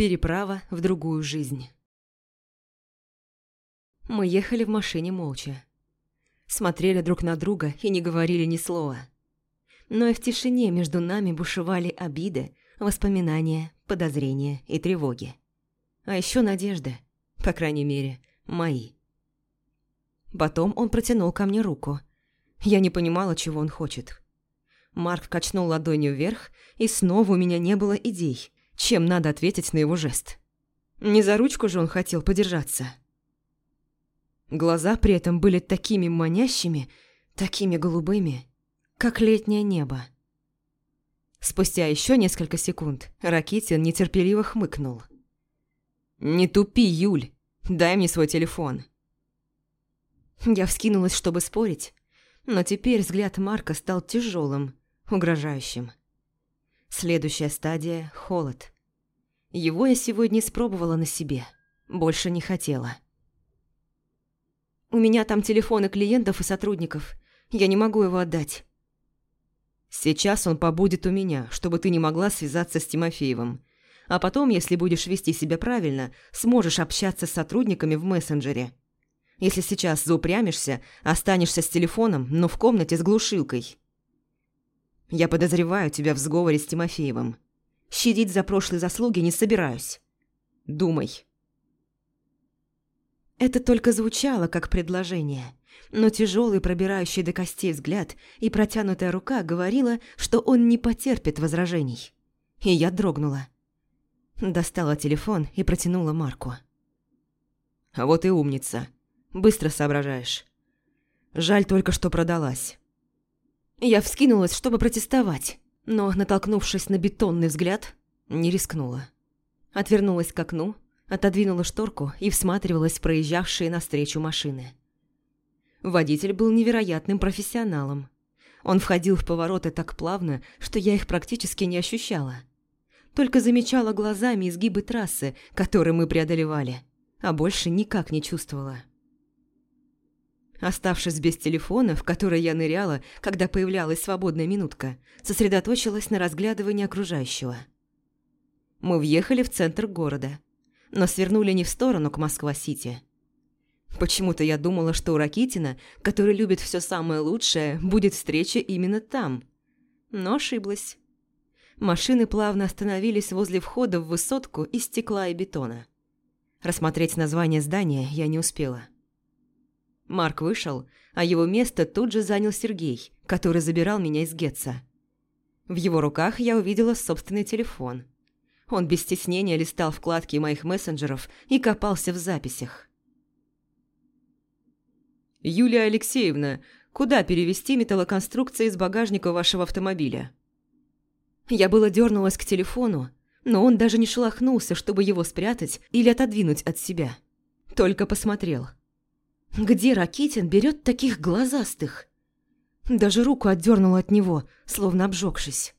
Переправа в другую жизнь. Мы ехали в машине молча. Смотрели друг на друга и не говорили ни слова. Но и в тишине между нами бушевали обиды, воспоминания, подозрения и тревоги. А еще надежды, по крайней мере, мои. Потом он протянул ко мне руку. Я не понимала, чего он хочет. Марк качнул ладонью вверх, и снова у меня не было идей, чем надо ответить на его жест. Не за ручку же он хотел подержаться. Глаза при этом были такими манящими, такими голубыми, как летнее небо. Спустя еще несколько секунд Ракитин нетерпеливо хмыкнул. «Не тупи, Юль! Дай мне свой телефон!» Я вскинулась, чтобы спорить, но теперь взгляд Марка стал тяжелым, угрожающим. Следующая стадия – холод. Его я сегодня испробовала на себе, больше не хотела. «У меня там телефоны клиентов и сотрудников, я не могу его отдать». «Сейчас он побудет у меня, чтобы ты не могла связаться с Тимофеевым. А потом, если будешь вести себя правильно, сможешь общаться с сотрудниками в мессенджере. Если сейчас заупрямишься, останешься с телефоном, но в комнате с глушилкой. Я подозреваю тебя в сговоре с Тимофеевым. Щадить за прошлые заслуги не собираюсь. Думай. Это только звучало как предложение, но тяжелый, пробирающий до костей взгляд и протянутая рука говорила, что он не потерпит возражений. И я дрогнула. Достала телефон и протянула Марку. «А вот и умница. Быстро соображаешь. Жаль только, что продалась. Я вскинулась, чтобы протестовать, но, натолкнувшись на бетонный взгляд, не рискнула. Отвернулась к окну, отодвинула шторку и всматривалась в проезжавшие навстречу машины. Водитель был невероятным профессионалом. Он входил в повороты так плавно, что я их практически не ощущала. Только замечала глазами изгибы трассы, которые мы преодолевали, а больше никак не чувствовала. Оставшись без телефона, в который я ныряла, когда появлялась свободная минутка, сосредоточилась на разглядывании окружающего. Мы въехали в центр города, но свернули не в сторону к Москва-Сити. Почему-то я думала, что у Ракитина, который любит все самое лучшее, будет встреча именно там. Но ошиблась. Машины плавно остановились возле входа в высотку из стекла и бетона. Рассмотреть название здания я не успела. Марк вышел, а его место тут же занял Сергей, который забирал меня из Гетца. В его руках я увидела собственный телефон. Он без стеснения листал вкладки моих мессенджеров и копался в записях. «Юлия Алексеевна, куда перевести металлоконструкции из багажника вашего автомобиля?» Я было дернулась к телефону, но он даже не шелохнулся, чтобы его спрятать или отодвинуть от себя. Только посмотрел – где Ракитин берет таких глазастых? Даже руку отдернула от него, словно обжегшись.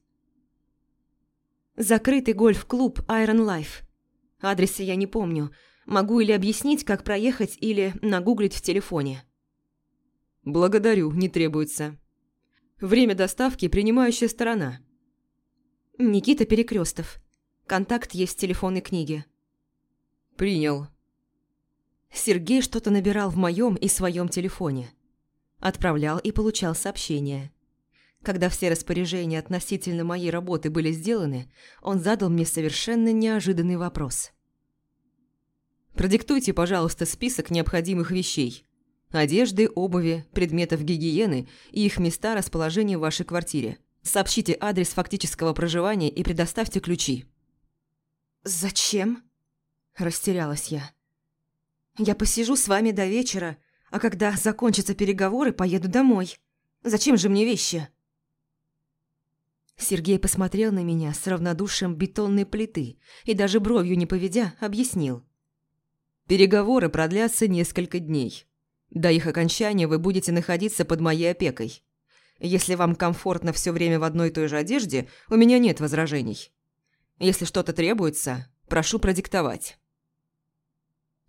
Закрытый гольф-клуб Iron Life. Адреса я не помню. Могу или объяснить, как проехать, или нагуглить в телефоне. Благодарю, не требуется. Время доставки – принимающая сторона. Никита Перекрестов. Контакт есть в телефонной книге. Принял. Сергей что-то набирал в моем и своем телефоне. Отправлял и получал сообщения. Когда все распоряжения относительно моей работы были сделаны, он задал мне совершенно неожиданный вопрос. «Продиктуйте, пожалуйста, список необходимых вещей. Одежды, обуви, предметов гигиены и их места расположения в вашей квартире. Сообщите адрес фактического проживания и предоставьте ключи». «Зачем?» – растерялась я. Я посижу с вами до вечера, а когда закончатся переговоры, поеду домой. Зачем же мне вещи?» Сергей посмотрел на меня с равнодушием бетонной плиты и даже бровью не поведя, объяснил. «Переговоры продлятся несколько дней. До их окончания вы будете находиться под моей опекой. Если вам комфортно все время в одной и той же одежде, у меня нет возражений. Если что-то требуется, прошу продиктовать».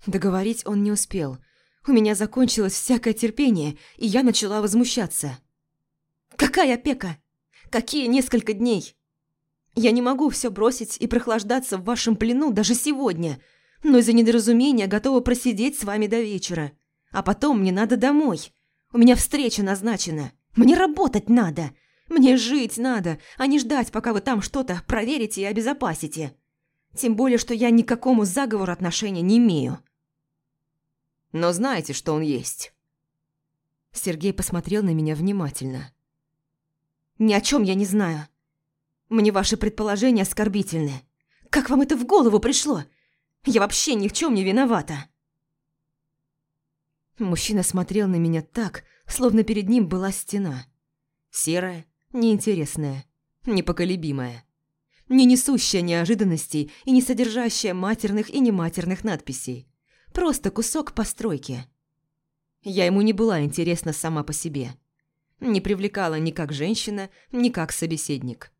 Договорить он не успел. У меня закончилось всякое терпение, и я начала возмущаться. «Какая опека? Какие несколько дней? Я не могу все бросить и прохлаждаться в вашем плену даже сегодня, но из-за недоразумения готова просидеть с вами до вечера. А потом мне надо домой. У меня встреча назначена. Мне работать надо. Мне жить надо, а не ждать, пока вы там что-то проверите и обезопасите. Тем более, что я ни к какому заговору отношения не имею. Но знаете, что он есть?» Сергей посмотрел на меня внимательно. «Ни о чем я не знаю. Мне ваши предположения оскорбительны. Как вам это в голову пришло? Я вообще ни в чем не виновата». Мужчина смотрел на меня так, словно перед ним была стена. Серая, неинтересная, непоколебимая. Не несущая неожиданностей и не содержащая матерных и нематерных надписей. Просто кусок постройки. Я ему не была интересна сама по себе. Не привлекала ни как женщина, ни как собеседник.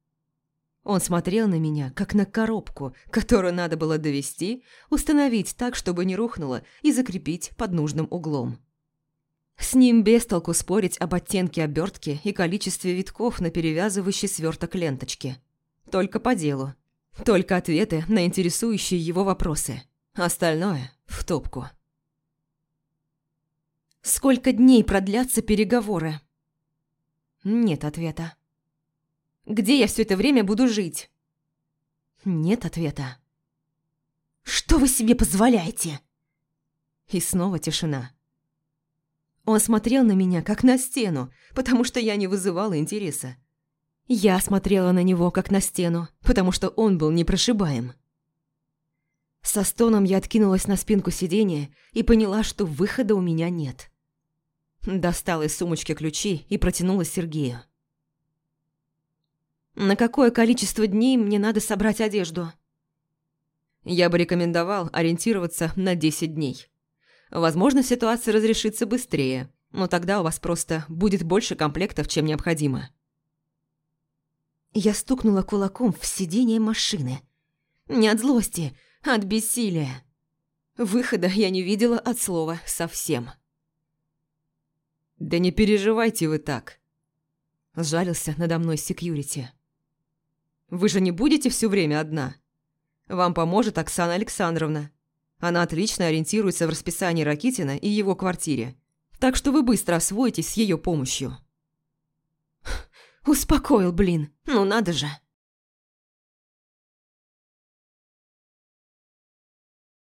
Он смотрел на меня, как на коробку, которую надо было довести, установить так, чтобы не рухнула, и закрепить под нужным углом. С ним без толку спорить об оттенке обертки и количестве витков на перевязывающей сверток ленточки. Только по делу. Только ответы на интересующие его вопросы. Остальное – в топку. Сколько дней продлятся переговоры? Нет ответа. Где я все это время буду жить? Нет ответа. Что вы себе позволяете? И снова тишина. Он смотрел на меня, как на стену, потому что я не вызывала интереса. Я смотрела на него, как на стену, потому что он был непрошибаем. Со стоном я откинулась на спинку сиденья и поняла, что выхода у меня нет. Достала из сумочки ключи и протянула Сергею. «На какое количество дней мне надо собрать одежду?» «Я бы рекомендовал ориентироваться на 10 дней. Возможно, ситуация разрешится быстрее, но тогда у вас просто будет больше комплектов, чем необходимо». Я стукнула кулаком в сиденье машины. Не от злости, от бессилия. Выхода я не видела от слова совсем. «Да не переживайте вы так», – сжалился надо мной секьюрити. «Вы же не будете все время одна? Вам поможет Оксана Александровна. Она отлично ориентируется в расписании Ракитина и его квартире, так что вы быстро освоитесь с ее помощью». «Успокоил, блин, ну надо же!»